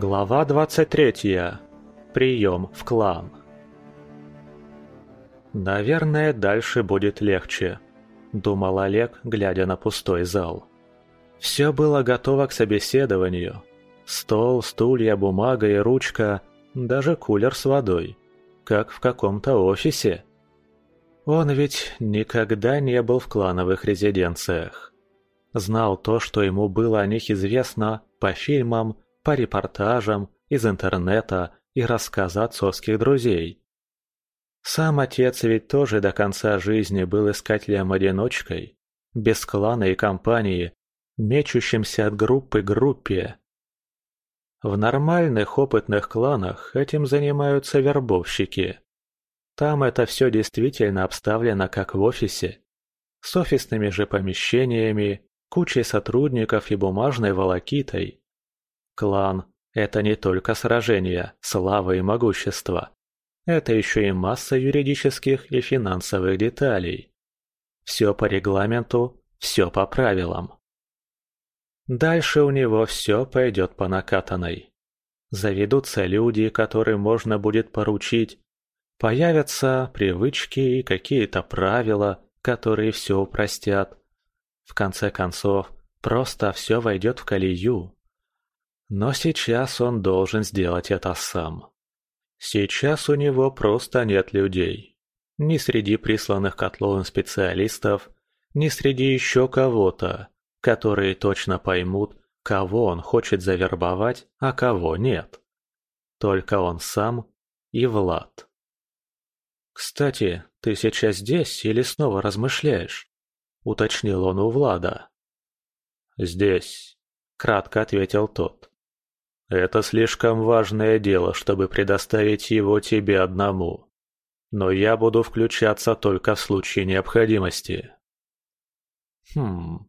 Глава 23. Прием в клан. «Наверное, дальше будет легче», – думал Олег, глядя на пустой зал. Все было готово к собеседованию. Стол, стулья, бумага и ручка, даже кулер с водой. Как в каком-то офисе. Он ведь никогда не был в клановых резиденциях. Знал то, что ему было о них известно по фильмам, по репортажам, из интернета и рассказа отцовских друзей. Сам отец ведь тоже до конца жизни был искателем-одиночкой, без клана и компании, мечущимся от группы к группе. В нормальных опытных кланах этим занимаются вербовщики. Там это все действительно обставлено как в офисе. С офисными же помещениями, кучей сотрудников и бумажной волокитой. Клан – это не только сражения, слава и могущество. Это еще и масса юридических и финансовых деталей. Все по регламенту, все по правилам. Дальше у него все пойдет по накатанной. Заведутся люди, которым можно будет поручить. Появятся привычки и какие-то правила, которые все упростят. В конце концов, просто все войдет в колею. Но сейчас он должен сделать это сам. Сейчас у него просто нет людей. Ни среди присланных котловым специалистов, ни среди еще кого-то, которые точно поймут, кого он хочет завербовать, а кого нет. Только он сам и Влад. «Кстати, ты сейчас здесь или снова размышляешь?» – уточнил он у Влада. «Здесь», – кратко ответил тот. Это слишком важное дело, чтобы предоставить его тебе одному. Но я буду включаться только в случае необходимости. Хм,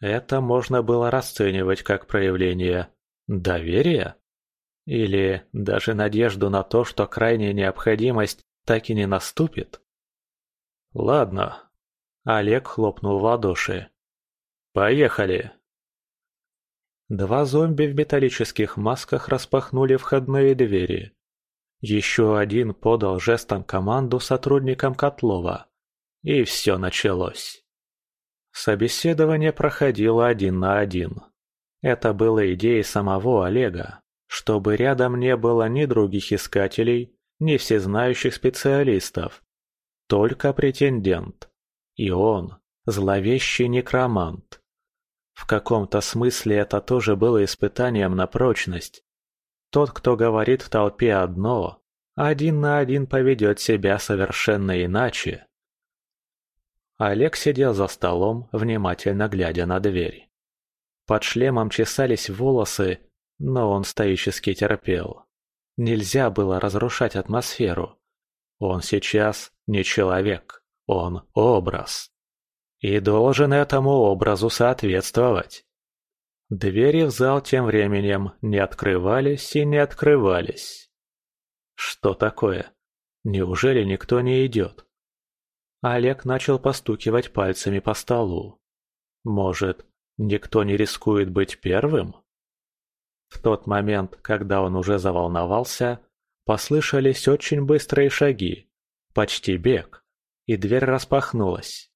это можно было расценивать как проявление доверия? Или даже надежду на то, что крайняя необходимость так и не наступит? Ладно. Олег хлопнул в ладоши. Поехали. Два зомби в металлических масках распахнули входные двери. Еще один подал жестом команду сотрудникам Котлова. И все началось. Собеседование проходило один на один. Это было идеей самого Олега, чтобы рядом не было ни других искателей, ни всезнающих специалистов. Только претендент. И он, зловещий некромант. В каком-то смысле это тоже было испытанием на прочность. Тот, кто говорит в толпе одно, один на один поведет себя совершенно иначе. Олег сидел за столом, внимательно глядя на дверь. Под шлемом чесались волосы, но он стоически терпел. Нельзя было разрушать атмосферу. Он сейчас не человек, он образ и должен этому образу соответствовать. Двери в зал тем временем не открывались и не открывались. Что такое? Неужели никто не идет? Олег начал постукивать пальцами по столу. Может, никто не рискует быть первым? В тот момент, когда он уже заволновался, послышались очень быстрые шаги, почти бег, и дверь распахнулась.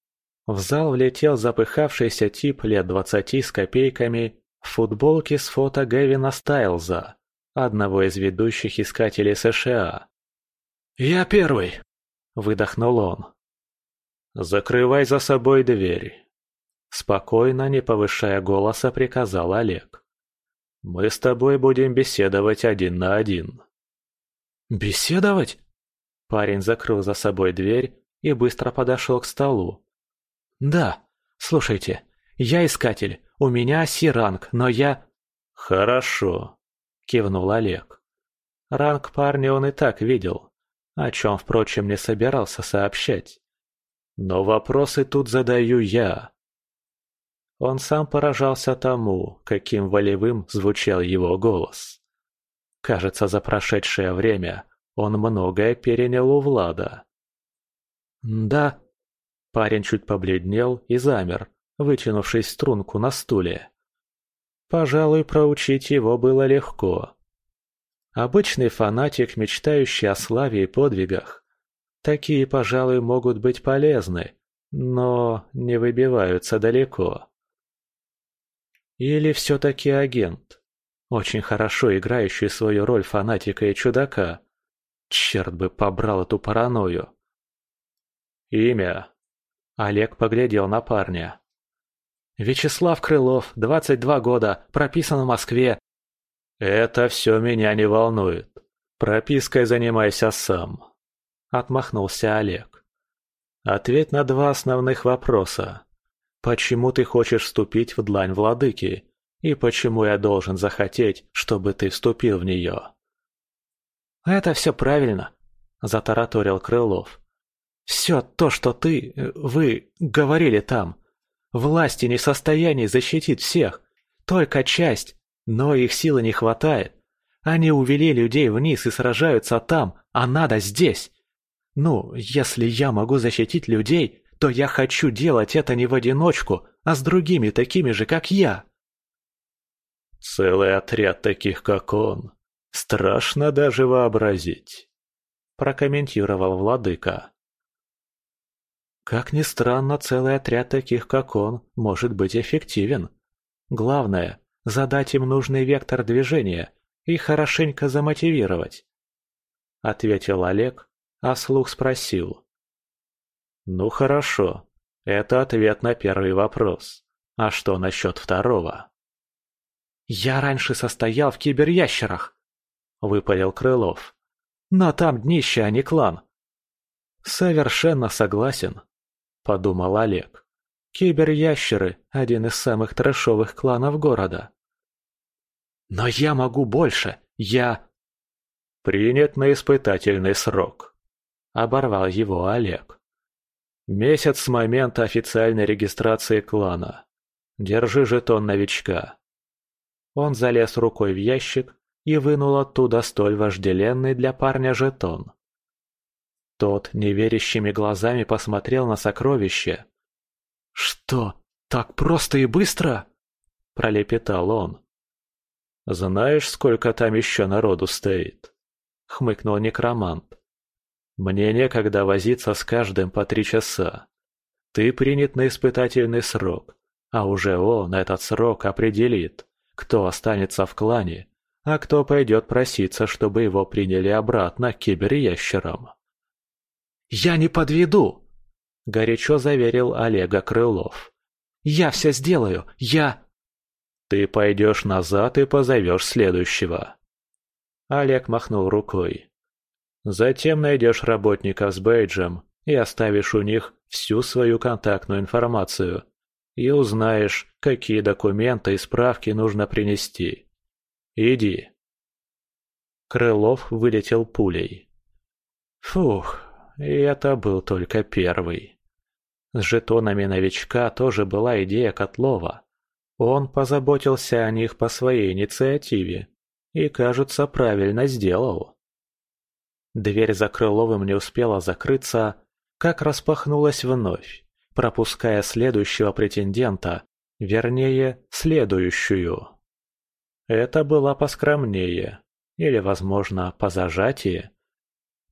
В зал влетел запыхавшийся тип лет двадцати с копейками в футболке с фото Гэвина Стайлза, одного из ведущих искателей США. «Я первый!» – выдохнул он. «Закрывай за собой дверь!» Спокойно, не повышая голоса, приказал Олег. «Мы с тобой будем беседовать один на один». «Беседовать?» Парень закрыл за собой дверь и быстро подошел к столу, «Да. Слушайте, я искатель, у меня Си-ранг, но я...» «Хорошо», — кивнул Олег. Ранг парня он и так видел, о чем, впрочем, не собирался сообщать. «Но вопросы тут задаю я». Он сам поражался тому, каким волевым звучал его голос. Кажется, за прошедшее время он многое перенял у Влада. «Да», Парень чуть побледнел и замер, вытянувшись струнку на стуле. Пожалуй, проучить его было легко. Обычный фанатик, мечтающий о славе и подвигах. Такие, пожалуй, могут быть полезны, но не выбиваются далеко. Или все-таки агент, очень хорошо играющий свою роль фанатика и чудака. Черт бы побрал эту паранойю. Имя. Олег поглядел на парня. Вячеслав Крылов, 22 года, прописан в Москве. Это все меня не волнует. Пропиской занимайся сам. Отмахнулся Олег. Ответь на два основных вопроса. Почему ты хочешь вступить в длань владыки? И почему я должен захотеть, чтобы ты вступил в нее? Это все правильно, затараторил Крылов. Все то, что ты, вы говорили там. Власти не в состоянии защитить всех, только часть, но их силы не хватает. Они увели людей вниз и сражаются там, а надо здесь. Ну, если я могу защитить людей, то я хочу делать это не в одиночку, а с другими такими же, как я. Целый отряд таких, как он. Страшно даже вообразить, прокомментировал владыка. Как ни странно, целый отряд таких, как он, может быть эффективен. Главное – задать им нужный вектор движения и хорошенько замотивировать. Ответил Олег, а слух спросил. Ну хорошо, это ответ на первый вопрос. А что насчет второго? «Я раньше состоял в киберящерах», – выпалил Крылов. «Но там днище, а не клан». «Совершенно согласен», – подумал Олег. «Киберящеры – один из самых трэшовых кланов города». «Но я могу больше! Я...» «Принят на испытательный срок», – оборвал его Олег. «Месяц с момента официальной регистрации клана. Держи жетон новичка». Он залез рукой в ящик и вынул оттуда столь вожделенный для парня жетон. Тот неверящими глазами посмотрел на сокровище. «Что, так просто и быстро?» – пролепетал он. «Знаешь, сколько там еще народу стоит?» – хмыкнул некромант. «Мне некогда возиться с каждым по три часа. Ты принят на испытательный срок, а уже он этот срок определит, кто останется в клане, а кто пойдет проситься, чтобы его приняли обратно к киберящерам. «Я не подведу!» – горячо заверил Олега Крылов. «Я все сделаю! Я...» «Ты пойдешь назад и позовешь следующего!» Олег махнул рукой. «Затем найдешь работников с бейджем и оставишь у них всю свою контактную информацию, и узнаешь, какие документы и справки нужно принести. Иди. Крылов вылетел пулей. Фух, и это был только первый. С жетонами новичка тоже была идея Котлова. Он позаботился о них по своей инициативе и, кажется, правильно сделал. Дверь за Крыловым не успела закрыться, как распахнулась вновь пропуская следующего претендента, вернее, следующую. Это была поскромнее, или, возможно, позажатие.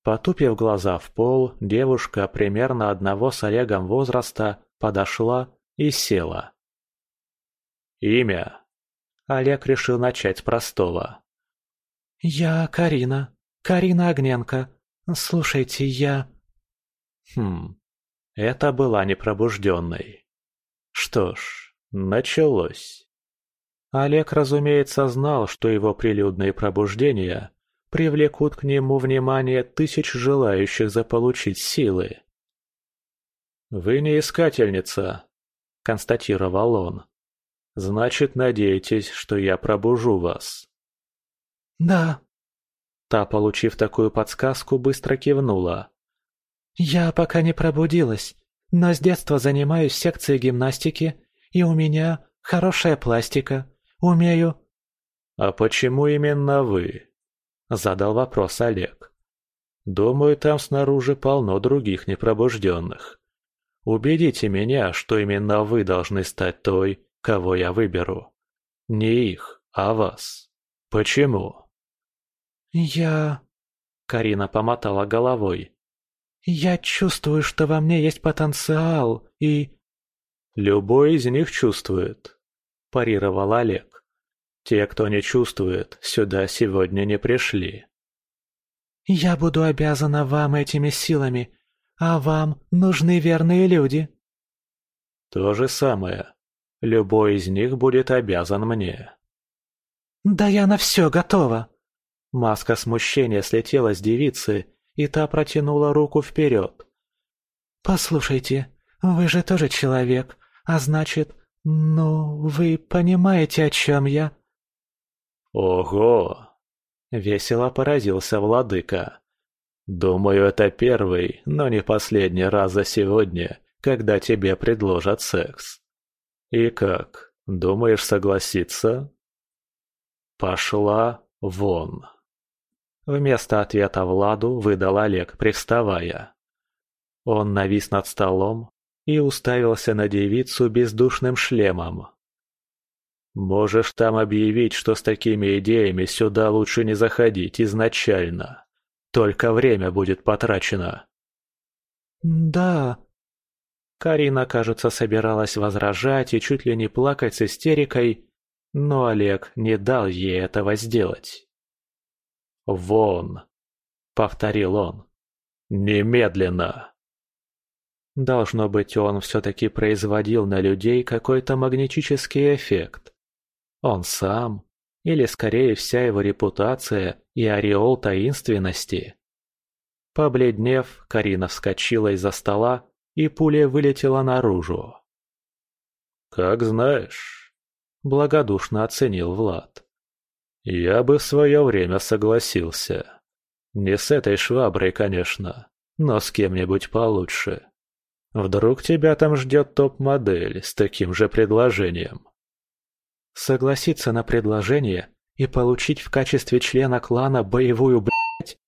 Потупив глаза в пол, девушка примерно одного с Олегом возраста подошла и села. «Имя?» Олег решил начать с простого. «Я Карина. Карина Огненко. Слушайте, я...» «Хм, это была непробужденной. Что ж, началось. Олег, разумеется, знал, что его прилюдные пробуждения привлекут к нему внимание тысяч желающих заполучить силы. «Вы не искательница», — констатировал он. «Значит, надеетесь, что я пробужу вас?» «Да». Та, получив такую подсказку, быстро кивнула. «Я пока не пробудилась, но с детства занимаюсь секцией гимнастики, и у меня хорошая пластика. Умею...» «А почему именно вы?» – задал вопрос Олег. «Думаю, там снаружи полно других непробужденных. Убедите меня, что именно вы должны стать той, кого я выберу. Не их, а вас. Почему?» «Я...» Карина помотала головой. «Я чувствую, что во мне есть потенциал, и...» «Любой из них чувствует», – парировал Олег. «Те, кто не чувствует, сюда сегодня не пришли». «Я буду обязана вам этими силами, а вам нужны верные люди». «То же самое. Любой из них будет обязан мне». «Да я на все готова!» Маска смущения слетела с девицы, и та протянула руку вперед. «Послушайте, вы же тоже человек, а значит, ну, вы понимаете, о чем я?» «Ого!» — весело поразился владыка. «Думаю, это первый, но не последний раз за сегодня, когда тебе предложат секс. И как, думаешь согласиться?» «Пошла вон!» Вместо ответа Владу выдал Олег, привставая. Он навис над столом и уставился на девицу бездушным шлемом. «Можешь там объявить, что с такими идеями сюда лучше не заходить изначально. Только время будет потрачено». «Да». Карина, кажется, собиралась возражать и чуть ли не плакать с истерикой, но Олег не дал ей этого сделать. «Вон!» — повторил он. «Немедленно!» Должно быть, он все-таки производил на людей какой-то магнетический эффект. Он сам, или скорее вся его репутация и ореол таинственности. Побледнев, Карина вскочила из-за стола, и пуля вылетела наружу. «Как знаешь», — благодушно оценил Влад. Я бы в свое время согласился. Не с этой шваброй, конечно, но с кем-нибудь получше. Вдруг тебя там ждет топ-модель с таким же предложением. Согласиться на предложение и получить в качестве члена клана боевую блядь?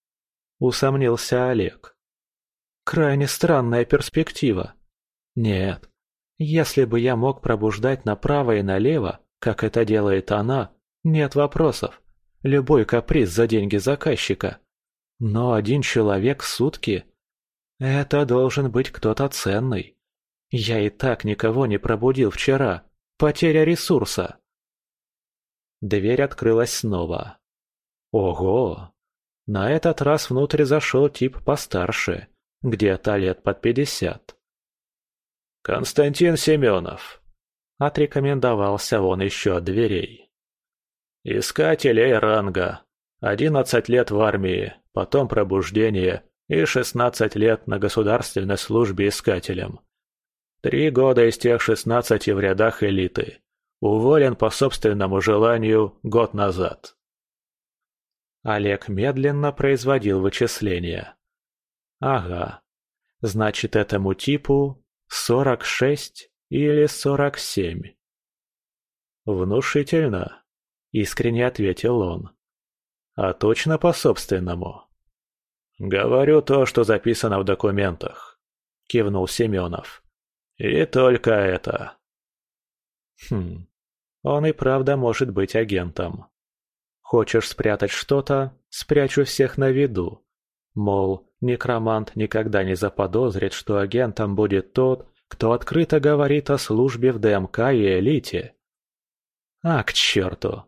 Усомнился Олег. Крайне странная перспектива. Нет, если бы я мог пробуждать направо и налево, как это делает она, нет вопросов. Любой каприз за деньги заказчика. Но один человек в сутки? Это должен быть кто-то ценный. Я и так никого не пробудил вчера. Потеря ресурса. Дверь открылась снова. Ого! На этот раз внутрь зашел тип постарше, где-то лет под пятьдесят. «Константин Семенов», — отрекомендовался он еще от дверей. Искатель ранга. Одиннадцать лет в армии, потом пробуждение и шестнадцать лет на государственной службе искателем. Три года из тех шестнадцати в рядах элиты. Уволен по собственному желанию год назад. Олег медленно производил вычисления. Ага, значит этому типу сорок шесть или сорок семь. Внушительно. Искренне ответил он. А точно по собственному. Говорю то, что записано в документах. Кивнул Семенов. И только это. Хм, он и правда может быть агентом. Хочешь спрятать что-то, спрячу всех на виду. Мол, некромант никогда не заподозрит, что агентом будет тот, кто открыто говорит о службе в ДМК и элите. А, к черту.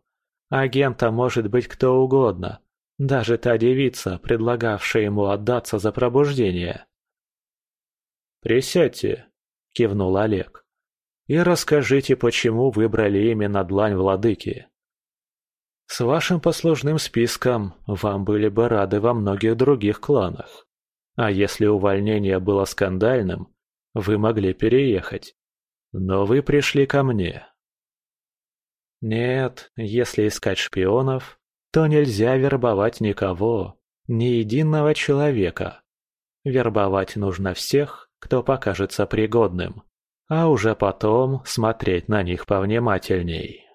Агента может быть кто угодно, даже та девица, предлагавшая ему отдаться за пробуждение. «Присядьте», — кивнул Олег, — «и расскажите, почему выбрали именно длань владыки». «С вашим послужным списком вам были бы рады во многих других кланах. А если увольнение было скандальным, вы могли переехать. Но вы пришли ко мне, нет, если искать шпионов, то нельзя вербовать никого, ни единого человека. Вербовать нужно всех, кто покажется пригодным, а уже потом смотреть на них повнимательней.